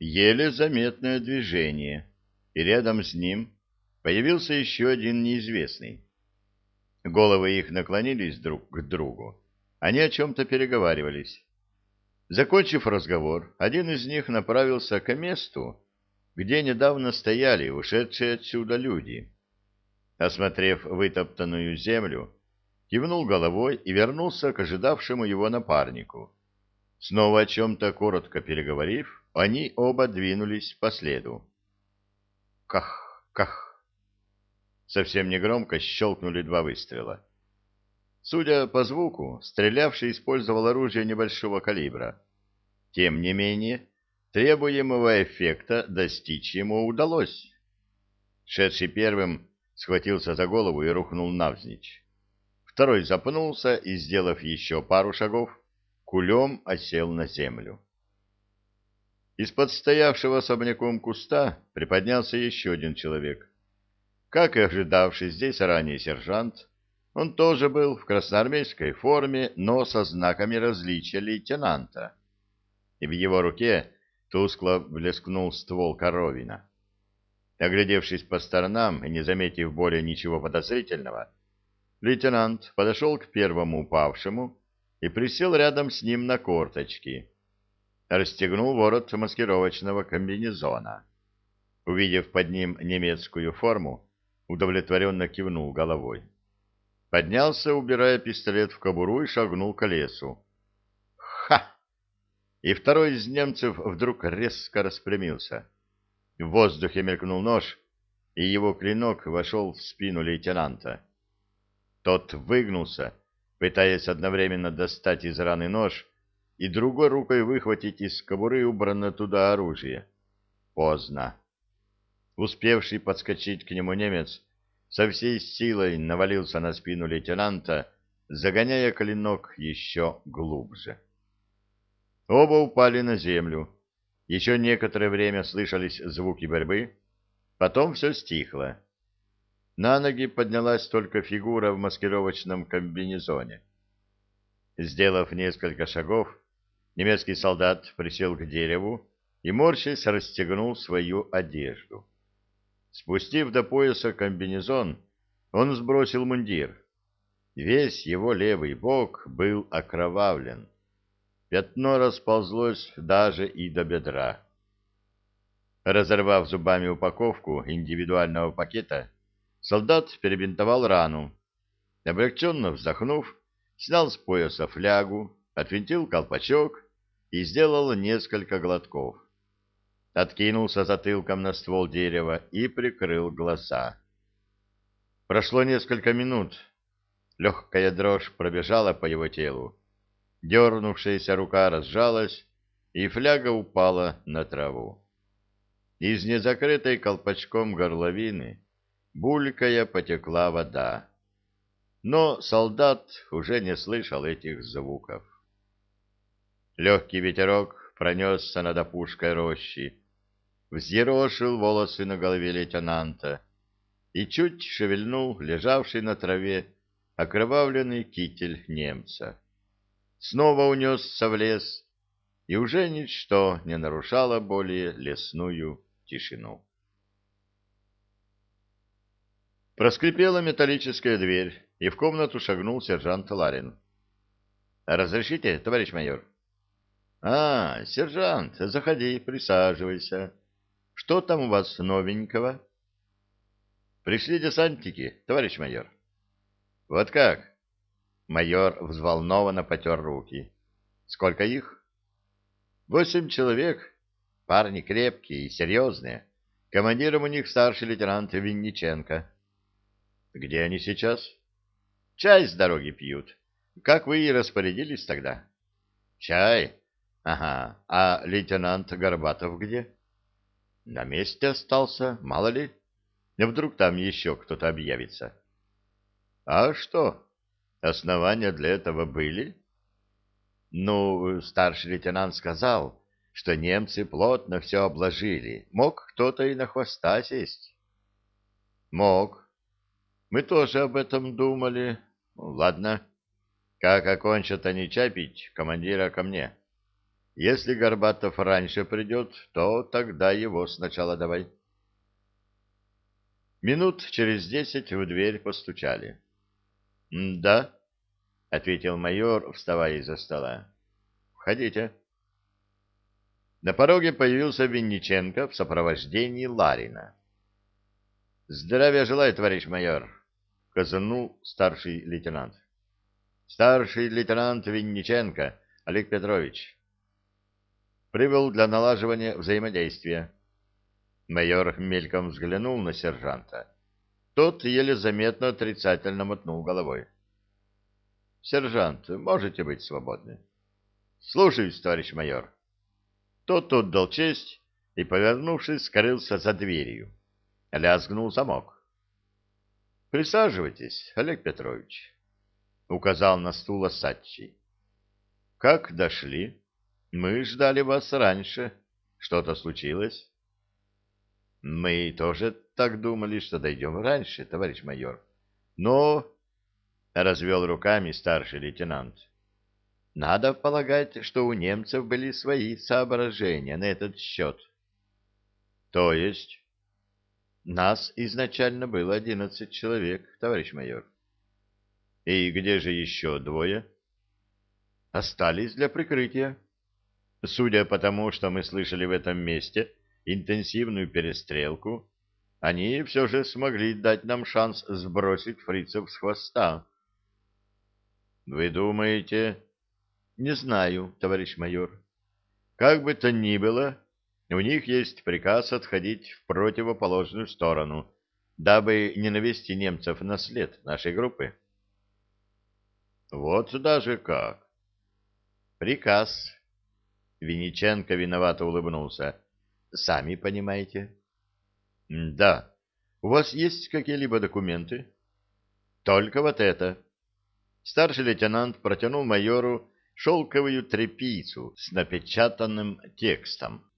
еле заметное движение, и рядом с ним появился еще один неизвестный. Головы их наклонились друг к другу. Они о чем-то переговаривались. Закончив разговор, один из них направился к месту, где недавно стояли ушедшие отсюда люди. Осмотрев вытоптанную землю, кивнул головой и вернулся к ожидавшему его напарнику. Снова о чем-то коротко переговорив, они оба двинулись по следу. Ках, ках. Совсем негромко щелкнули два выстрела. Судя по звуку, стрелявший использовал оружие небольшого калибра. Тем не менее, требуемого эффекта достичь ему удалось. Шедший первым схватился за голову и рухнул навзничь. Второй запнулся и, сделав еще пару шагов, кулем осел на землю. Из-под стоявшего особняком куста приподнялся еще один человек. Как и ожидавший здесь ранее сержант, он тоже был в красноармейской форме, но со знаками различия лейтенанта. И в его руке тускло блескнул ствол коровина. Оглядевшись по сторонам и не заметив более ничего подозрительного, лейтенант подошел к первому упавшему и присел рядом с ним на корточки. Расстегнул ворот маскировочного комбинезона. Увидев под ним немецкую форму, удовлетворенно кивнул головой. Поднялся, убирая пистолет в кобуру, и шагнул к лесу. «Ха!» И второй из немцев вдруг резко распрямился. В воздухе мелькнул нож, и его клинок вошел в спину лейтенанта. Тот выгнулся, пытаясь одновременно достать из раны нож и другой рукой выхватить из кобуры убранное туда оружие. Поздно. Успевший подскочить к нему немец со всей силой навалился на спину лейтенанта, загоняя клинок еще глубже. Оба упали на землю. Еще некоторое время слышались звуки борьбы, потом все стихло. На ноги поднялась только фигура в маскировочном комбинезоне. Сделав несколько шагов, немецкий солдат присел к дереву и, морщась, расстегнул свою одежду. Спустив до пояса комбинезон, он сбросил мундир. Весь его левый бок был окровавлен. Пятно расползлось даже и до бедра. Разорвав зубами упаковку индивидуального пакета, Солдат перебинтовал рану. Облегченно вздохнув, снял с пояса флягу, отвинтил колпачок и сделал несколько глотков. Откинулся затылком на ствол дерева и прикрыл глаза. Прошло несколько минут. Легкая дрожь пробежала по его телу. Дернувшаяся рука разжалась, и фляга упала на траву. Из незакрытой колпачком горловины булькая потекла вода. Но солдат уже не слышал этих звуков. Легкий ветерок пронесся над опушкой рощи, взъерошил волосы на голове лейтенанта и чуть шевельнул лежавший на траве окровавленный китель немца. Снова унесся в лес, и уже ничто не нарушало более лесную тишину. Проскрипела металлическая дверь, и в комнату шагнул сержант Ларин. «Разрешите, товарищ майор?» «А, сержант, заходи, присаживайся. Что там у вас новенького?» «Пришли десантники, товарищ майор». «Вот как?» Майор взволнованно потер руки. «Сколько их?» «Восемь человек. Парни крепкие и серьезные. Командиром у них старший лейтенант Винниченко». Где они сейчас? Чай с дороги пьют. Как вы и распорядились тогда? Чай? Ага. А лейтенант Горбатов где? На месте остался, мало ли. Вдруг там еще кто-то объявится. А что? Основания для этого были? Ну, старший лейтенант сказал, что немцы плотно все обложили. Мог кто-то и на хвоста сесть. Мог, мы тоже об этом думали. Ну, ладно. Как окончат они чай пить, командира ко мне. Если Горбатов раньше придет, то тогда его сначала давай. Минут через десять в дверь постучали. — Да, — ответил майор, вставая из-за стола. — Входите. На пороге появился Винниченко в сопровождении Ларина. — Здравия желаю, товарищ майор, — казанул старший лейтенант. — Старший лейтенант Винниченко Олег Петрович. Прибыл для налаживания взаимодействия. Майор мельком взглянул на сержанта. Тот еле заметно отрицательно мотнул головой. — Сержант, можете быть свободны. — Слушаюсь, товарищ майор. Тот отдал честь и, повернувшись, скрылся за дверью. Лязгнул замок. — Присаживайтесь, Олег Петрович, — указал на стул Осадчий. — Как дошли? Мы ждали вас раньше. Что-то случилось? — Мы тоже так думали, что дойдем раньше, товарищ майор. Но... — развел руками старший лейтенант. — Надо полагать, что у немцев были свои соображения на этот счет. — То есть? Нас изначально было одиннадцать человек, товарищ майор. И где же еще двое? Остались для прикрытия. Судя по тому, что мы слышали в этом месте интенсивную перестрелку, они все же смогли дать нам шанс сбросить фрицев с хвоста. Вы думаете? Не знаю, товарищ майор. Как бы то ни было, у них есть приказ отходить в противоположную сторону, дабы не навести немцев на след нашей группы. Вот даже как. Приказ. Винниченко виновато улыбнулся. Сами понимаете. Да. У вас есть какие-либо документы? Только вот это. Старший лейтенант протянул майору шелковую тряпицу с напечатанным текстом.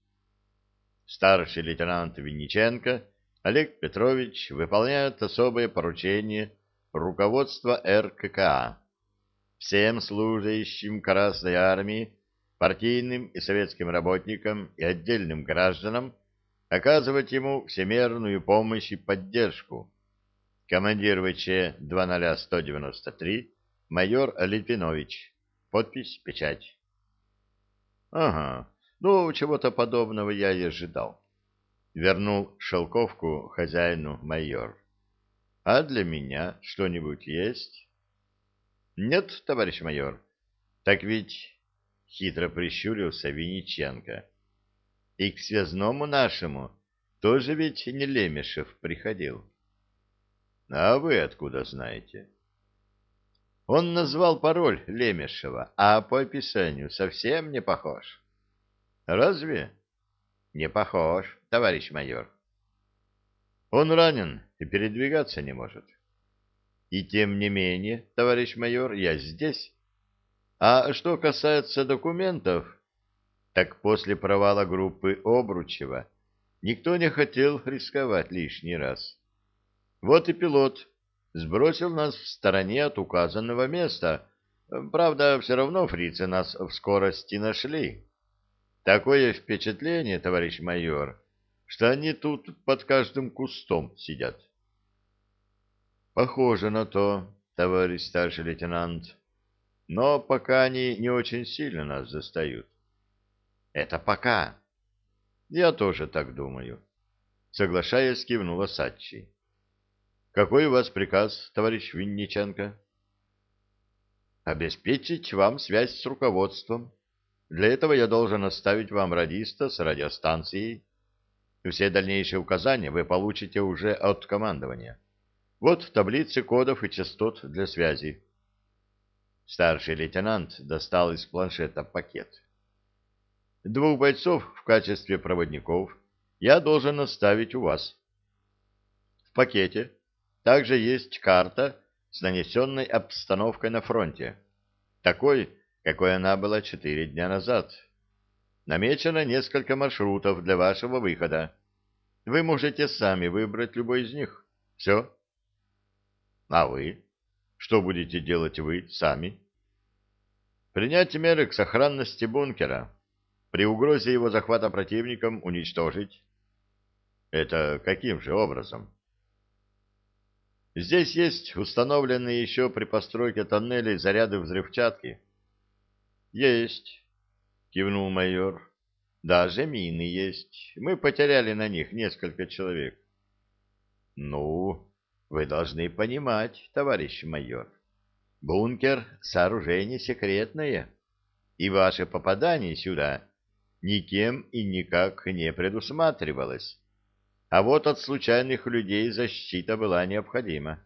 Старший лейтенант Винниченко Олег Петрович выполняет особое поручение руководства РККА. Всем служащим Красной Армии, партийным и советским работникам и отдельным гражданам оказывать ему всемерную помощь и поддержку. Командир ВЧ 20193 майор Литвинович. Подпись, печать. Ага, ну, чего-то подобного я и ожидал. Вернул шелковку хозяину майор. А для меня что-нибудь есть? Нет, товарищ майор. Так ведь... Хитро прищурился Винниченко. И к связному нашему тоже ведь не Лемешев приходил. А вы откуда знаете? Он назвал пароль Лемешева, а по описанию совсем не похож. Разве? Не похож, товарищ майор. Он ранен и передвигаться не может. И тем не менее, товарищ майор, я здесь. А что касается документов, так после провала группы Обручева никто не хотел рисковать лишний раз. Вот и пилот сбросил нас в стороне от указанного места. Правда, все равно фрицы нас в скорости нашли. Такое впечатление, товарищ майор, что они тут под каждым кустом сидят. Похоже на то, товарищ старший лейтенант. Но пока они не очень сильно нас застают. Это пока. Я тоже так думаю. Соглашаясь, кивнула Сачи. Какой у вас приказ, товарищ Винниченко? Обеспечить вам связь с руководством. Для этого я должен оставить вам радиста с радиостанцией. Все дальнейшие указания вы получите уже от командования. Вот таблицы кодов и частот для связи. Старший лейтенант достал из планшета пакет. Двух бойцов в качестве проводников я должен оставить у вас. В пакете также есть карта с нанесенной обстановкой на фронте. Такой, какой она была четыре дня назад. Намечено несколько маршрутов для вашего выхода. Вы можете сами выбрать любой из них. Все. А вы? Что будете делать вы сами? Принять меры к сохранности бункера. при угрозе его захвата противником уничтожить. Это каким же образом? Здесь есть установленные еще при постройке тоннелей заряды взрывчатки. Есть, кивнул майор. Даже мины есть. Мы потеряли на них несколько человек. Ну, вы должны понимать, товарищ майор. Бункер — сооружение секретное, и ваше попадание сюда никем и никак не предусматривалось. А вот от случайных людей защита была необходима.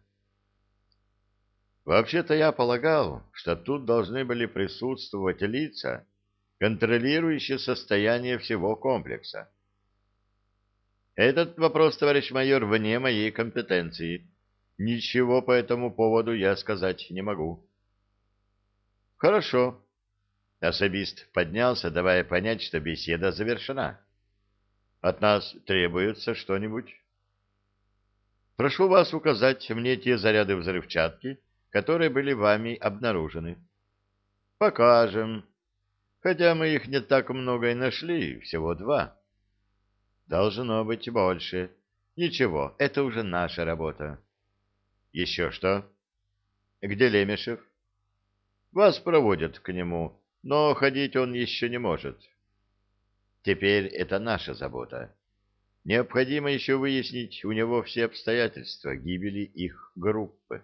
Вообще-то я полагал, что тут должны были присутствовать лица, контролирующие состояние всего комплекса. Этот вопрос, товарищ майор, вне моей компетенции. Ничего по этому поводу я сказать не могу. Хорошо. Особист поднялся, давая понять, что беседа завершена. От нас требуется что-нибудь? Прошу вас указать мне те заряды взрывчатки, которые были вами обнаружены. Покажем. Хотя мы их не так много и нашли, всего два. Должно быть больше. Ничего, это уже наша работа. Еще что? Где Лемешев? Вас проводят к нему, но ходить он еще не может. Теперь это наша забота. Необходимо еще выяснить у него все обстоятельства гибели их группы.